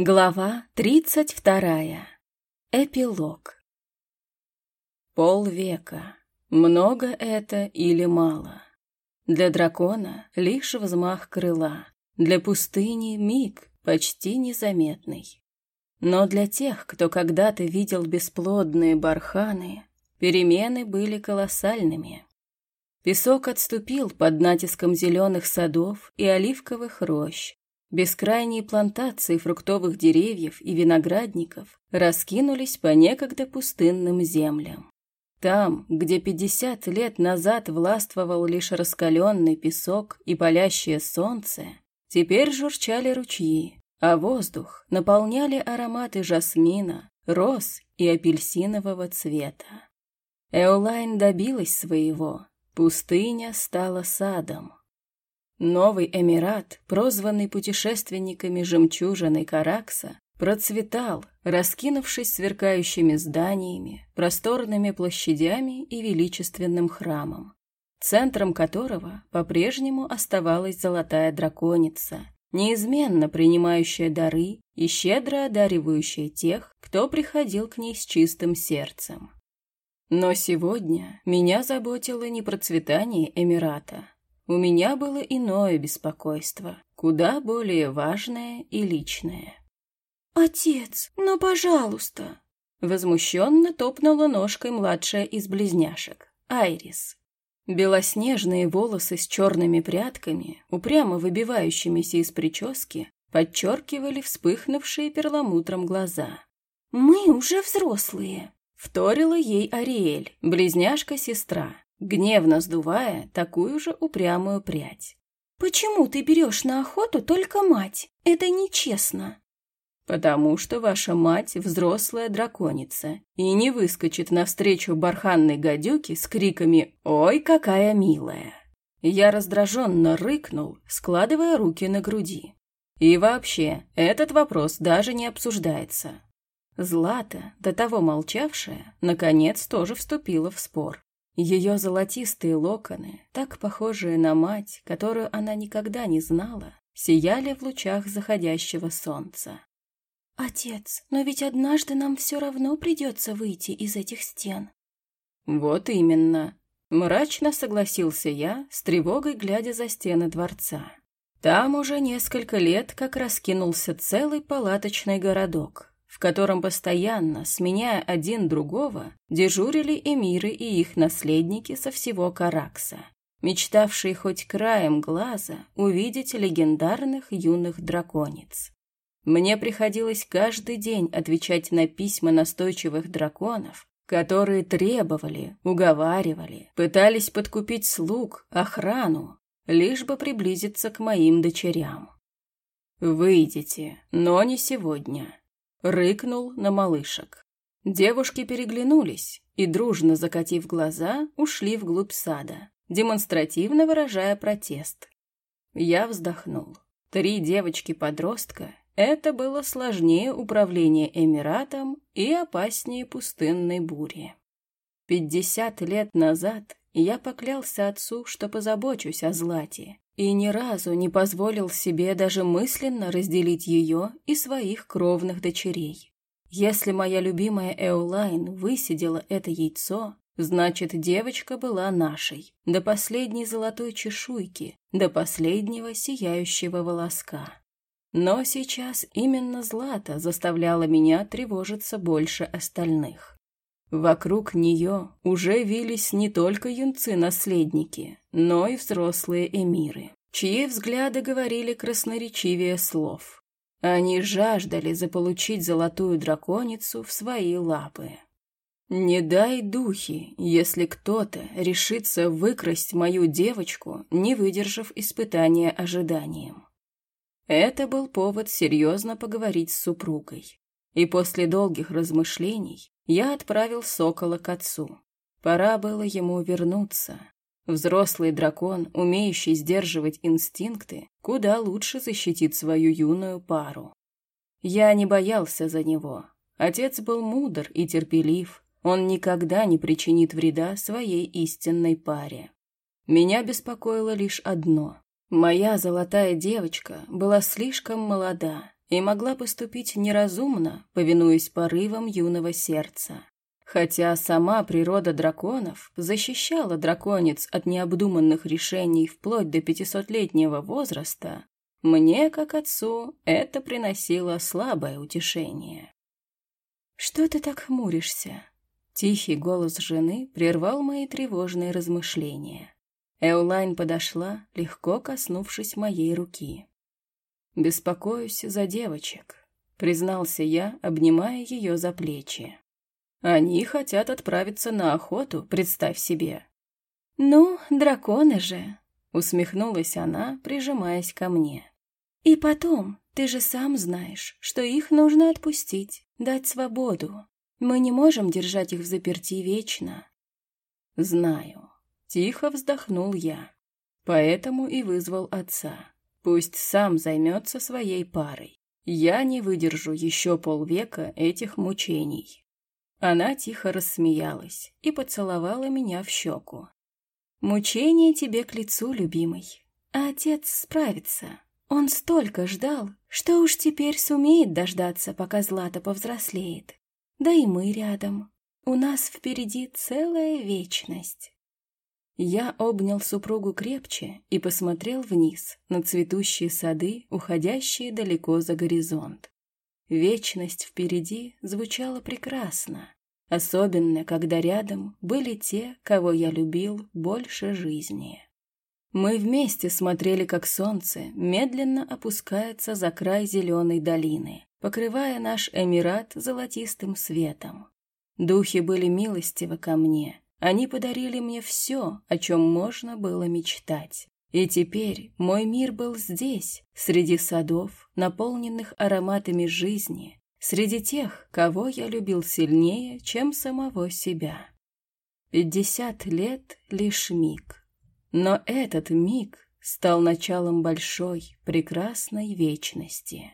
Глава тридцать вторая. Эпилог. Полвека. Много это или мало? Для дракона лишь взмах крыла, для пустыни миг, почти незаметный. Но для тех, кто когда-то видел бесплодные барханы, перемены были колоссальными. Песок отступил под натиском зеленых садов и оливковых рощ, Бескрайние плантации фруктовых деревьев и виноградников раскинулись по некогда пустынным землям. Там, где пятьдесят лет назад властвовал лишь раскаленный песок и палящее солнце, теперь журчали ручьи, а воздух наполняли ароматы жасмина, роз и апельсинового цвета. Эолайн добилась своего, пустыня стала садом. Новый Эмират, прозванный путешественниками жемчужиной Каракса, процветал, раскинувшись сверкающими зданиями, просторными площадями и величественным храмом, центром которого по-прежнему оставалась золотая драконица, неизменно принимающая дары и щедро одаривающая тех, кто приходил к ней с чистым сердцем. Но сегодня меня заботило не процветание Эмирата, у меня было иное беспокойство, куда более важное и личное. «Отец, ну, пожалуйста!» Возмущенно топнула ножкой младшая из близняшек, Айрис. Белоснежные волосы с черными прядками, упрямо выбивающимися из прически, подчеркивали вспыхнувшие перламутром глаза. «Мы уже взрослые», — вторила ей Ариэль, близняшка-сестра, гневно сдувая такую же упрямую прядь. «Почему ты берешь на охоту только мать? Это нечестно». «Потому что ваша мать взрослая драконица и не выскочит навстречу барханной гадюке с криками «Ой, какая милая!». Я раздраженно рыкнул, складывая руки на груди. И вообще, этот вопрос даже не обсуждается. Злата, до того молчавшая, наконец тоже вступила в спор. Ее золотистые локоны, так похожие на мать, которую она никогда не знала, сияли в лучах заходящего солнца. «Отец, но ведь однажды нам все равно придется выйти из этих стен». «Вот именно», — мрачно согласился я, с тревогой глядя за стены дворца. Там уже несколько лет как раскинулся целый палаточный городок, в котором постоянно, сменяя один другого, дежурили эмиры и их наследники со всего Каракса, мечтавшие хоть краем глаза увидеть легендарных юных драконец. Мне приходилось каждый день отвечать на письма настойчивых драконов, которые требовали, уговаривали, пытались подкупить слуг, охрану, лишь бы приблизиться к моим дочерям. «Выйдите, но не сегодня», рыкнул на малышек. Девушки переглянулись и, дружно закатив глаза, ушли вглубь сада, демонстративно выражая протест. Я вздохнул. Три девочки-подростка — это было сложнее управления Эмиратом и опаснее пустынной бури. Пятьдесят лет назад я поклялся отцу, что позабочусь о Злате, и ни разу не позволил себе даже мысленно разделить ее и своих кровных дочерей. Если моя любимая Эолайн высидела это яйцо, значит, девочка была нашей, до последней золотой чешуйки, до последнего сияющего волоска. Но сейчас именно Злата заставляла меня тревожиться больше остальных. Вокруг нее уже вились не только юнцы-наследники, но и взрослые эмиры, чьи взгляды говорили красноречивее слов. Они жаждали заполучить золотую драконицу в свои лапы. Не дай духи, если кто-то решится выкрасть мою девочку, не выдержав испытания ожиданием. Это был повод серьезно поговорить с супругой. И после долгих размышлений я отправил сокола к отцу. Пора было ему вернуться. Взрослый дракон, умеющий сдерживать инстинкты, куда лучше защитит свою юную пару. Я не боялся за него. Отец был мудр и терпелив. Он никогда не причинит вреда своей истинной паре. Меня беспокоило лишь одно. Моя золотая девочка была слишком молода и могла поступить неразумно, повинуясь порывам юного сердца. Хотя сама природа драконов защищала драконец от необдуманных решений вплоть до пятисотлетнего возраста, мне, как отцу, это приносило слабое утешение. «Что ты так хмуришься?» Тихий голос жены прервал мои тревожные размышления. Эулайн подошла, легко коснувшись моей руки. «Беспокоюсь за девочек», — признался я, обнимая ее за плечи. Они хотят отправиться на охоту, представь себе. Ну, драконы же, усмехнулась она, прижимаясь ко мне. И потом, ты же сам знаешь, что их нужно отпустить, дать свободу. Мы не можем держать их в заперти вечно. Знаю. Тихо вздохнул я. Поэтому и вызвал отца. Пусть сам займется своей парой. Я не выдержу еще полвека этих мучений. Она тихо рассмеялась и поцеловала меня в щеку. «Мучение тебе к лицу, любимый. А отец справится. Он столько ждал, что уж теперь сумеет дождаться, пока Злата повзрослеет. Да и мы рядом. У нас впереди целая вечность». Я обнял супругу крепче и посмотрел вниз на цветущие сады, уходящие далеко за горизонт. Вечность впереди звучала прекрасно, особенно когда рядом были те, кого я любил больше жизни. Мы вместе смотрели, как солнце медленно опускается за край зеленой долины, покрывая наш Эмират золотистым светом. Духи были милостивы ко мне, они подарили мне все, о чем можно было мечтать. И теперь мой мир был здесь, среди садов, наполненных ароматами жизни, среди тех, кого я любил сильнее, чем самого себя. Пятьдесят лет — лишь миг. Но этот миг стал началом большой, прекрасной вечности.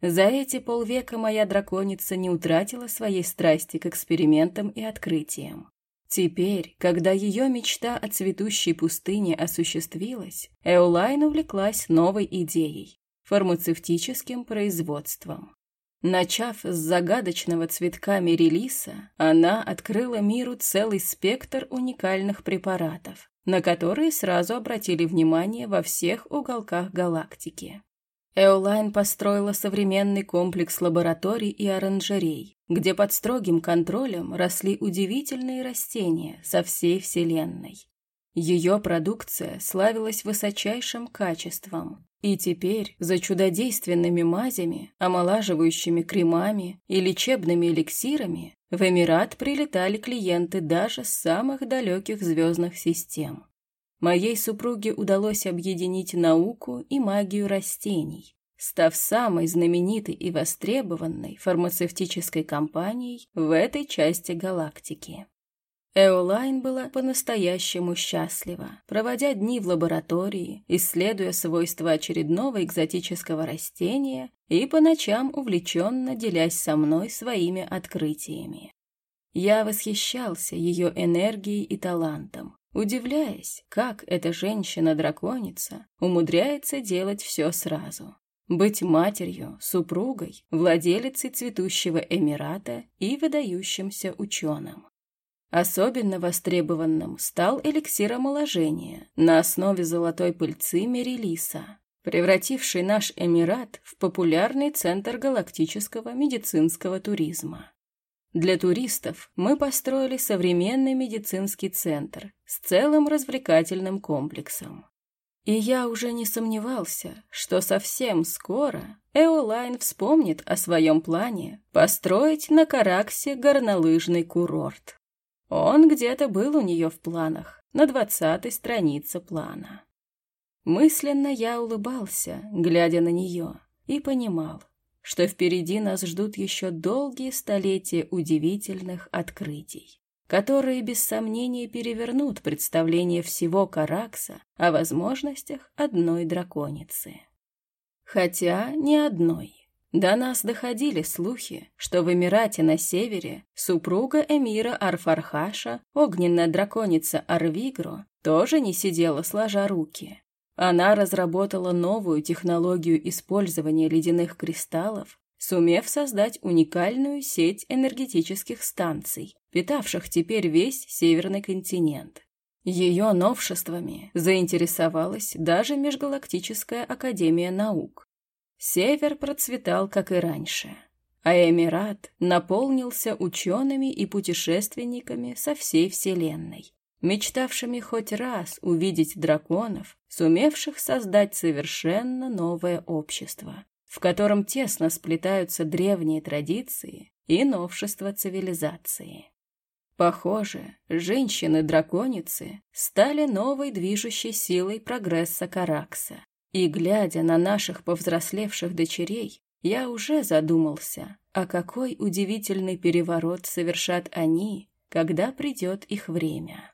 За эти полвека моя драконица не утратила своей страсти к экспериментам и открытиям. Теперь, когда ее мечта о цветущей пустыне осуществилась, Эолайн увлеклась новой идеей – фармацевтическим производством. Начав с загадочного цветка мерилиса, она открыла миру целый спектр уникальных препаратов, на которые сразу обратили внимание во всех уголках галактики. Эолайн построила современный комплекс лабораторий и оранжерей, где под строгим контролем росли удивительные растения со всей Вселенной. Ее продукция славилась высочайшим качеством, и теперь за чудодейственными мазями, омолаживающими кремами и лечебными эликсирами в Эмират прилетали клиенты даже с самых далеких звездных систем. Моей супруге удалось объединить науку и магию растений, став самой знаменитой и востребованной фармацевтической компанией в этой части галактики. Эолайн была по-настоящему счастлива, проводя дни в лаборатории, исследуя свойства очередного экзотического растения и по ночам увлеченно делясь со мной своими открытиями. Я восхищался ее энергией и талантом, удивляясь, как эта женщина-драконица умудряется делать все сразу. Быть матерью, супругой, владелицей цветущего Эмирата и выдающимся ученым. Особенно востребованным стал эликсир омоложения на основе золотой пыльцы Мерилиса, превративший наш Эмират в популярный центр галактического медицинского туризма. Для туристов мы построили современный медицинский центр с целым развлекательным комплексом. И я уже не сомневался, что совсем скоро Эолайн вспомнит о своем плане построить на Караксе горнолыжный курорт. Он где-то был у нее в планах, на двадцатой странице плана. Мысленно я улыбался, глядя на нее, и понимал, что впереди нас ждут еще долгие столетия удивительных открытий, которые без сомнения перевернут представление всего Каракса о возможностях одной драконицы. Хотя не одной. До нас доходили слухи, что в Эмирате на севере супруга эмира Арфархаша, огненная драконица Арвигро, тоже не сидела сложа руки. Она разработала новую технологию использования ледяных кристаллов, сумев создать уникальную сеть энергетических станций, питавших теперь весь северный континент. Ее новшествами заинтересовалась даже Межгалактическая Академия Наук. Север процветал, как и раньше, а Эмират наполнился учеными и путешественниками со всей Вселенной, мечтавшими хоть раз увидеть драконов, сумевших создать совершенно новое общество, в котором тесно сплетаются древние традиции и новшества цивилизации. Похоже, женщины-драконицы стали новой движущей силой прогресса Каракса. И, глядя на наших повзрослевших дочерей, я уже задумался, а какой удивительный переворот совершат они, когда придет их время.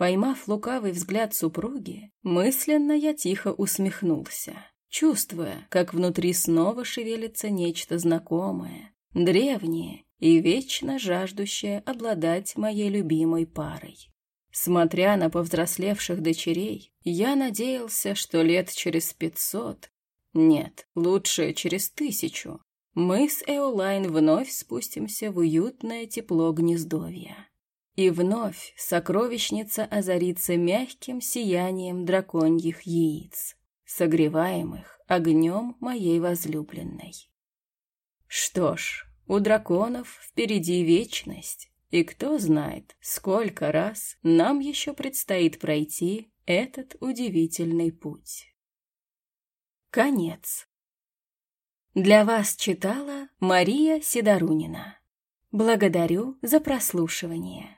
Поймав лукавый взгляд супруги, мысленно я тихо усмехнулся, чувствуя, как внутри снова шевелится нечто знакомое, древнее и вечно жаждущая обладать моей любимой парой. Смотря на повзрослевших дочерей, я надеялся, что лет через пятьсот, нет, лучше через тысячу, мы с Эолайн вновь спустимся в уютное тепло гнездовья. И вновь сокровищница озарится мягким сиянием драконьих яиц, согреваемых огнем моей возлюбленной. Что ж, у драконов впереди вечность, и кто знает, сколько раз нам еще предстоит пройти этот удивительный путь. Конец. Для вас читала Мария Сидорунина. Благодарю за прослушивание.